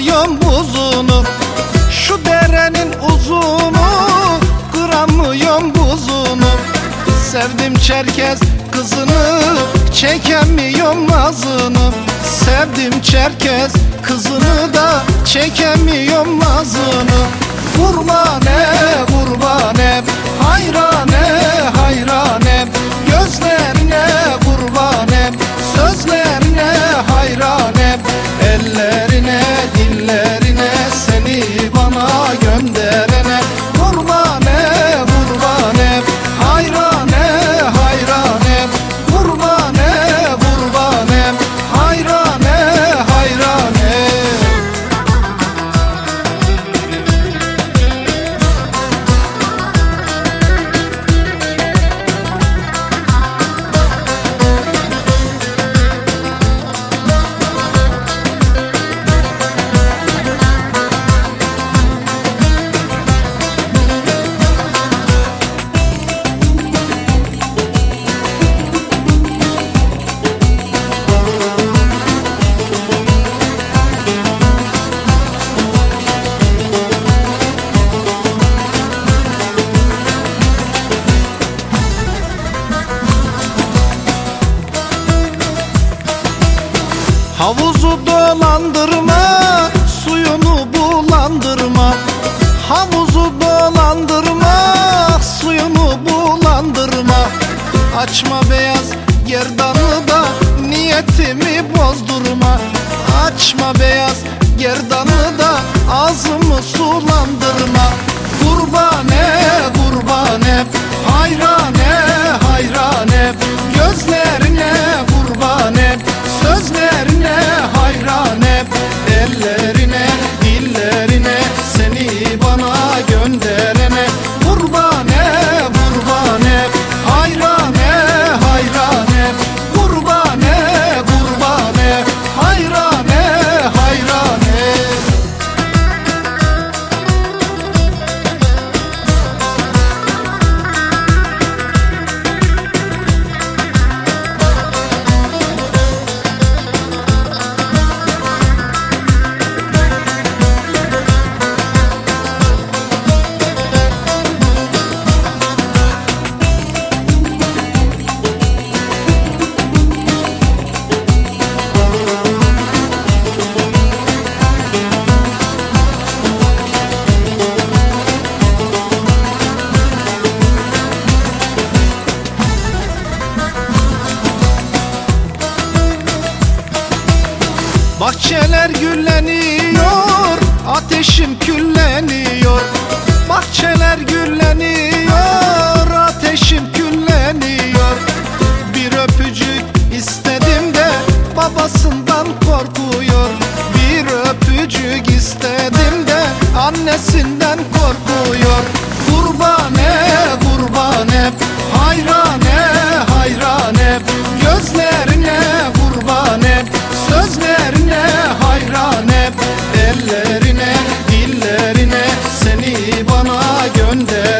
alıyorum buzunu. Şu derenin uzunu. Kıramıyorum buzunu. Sevdim Çerkez kızını. Çekemiyorum nazını. Sevdim Çerkez kızını da. Çekemiyorum nazını. Vurma ne Havuzu dolandırma, suyunu bulandırma. Havuzu dolandırma, suyunu bulandırma. Açma beyaz gerdanı da niyetimi bozdurma. Açma beyaz gerdanı da ağzımı sulandırma. Kurbane Bahçeler gülleniyor, ateşim külleniyor. Bahçeler gülleniyor, ateşim külleniyor. Bir öpücük istedim de babasından korkuyor. Bir öpücük istedim de annesinden better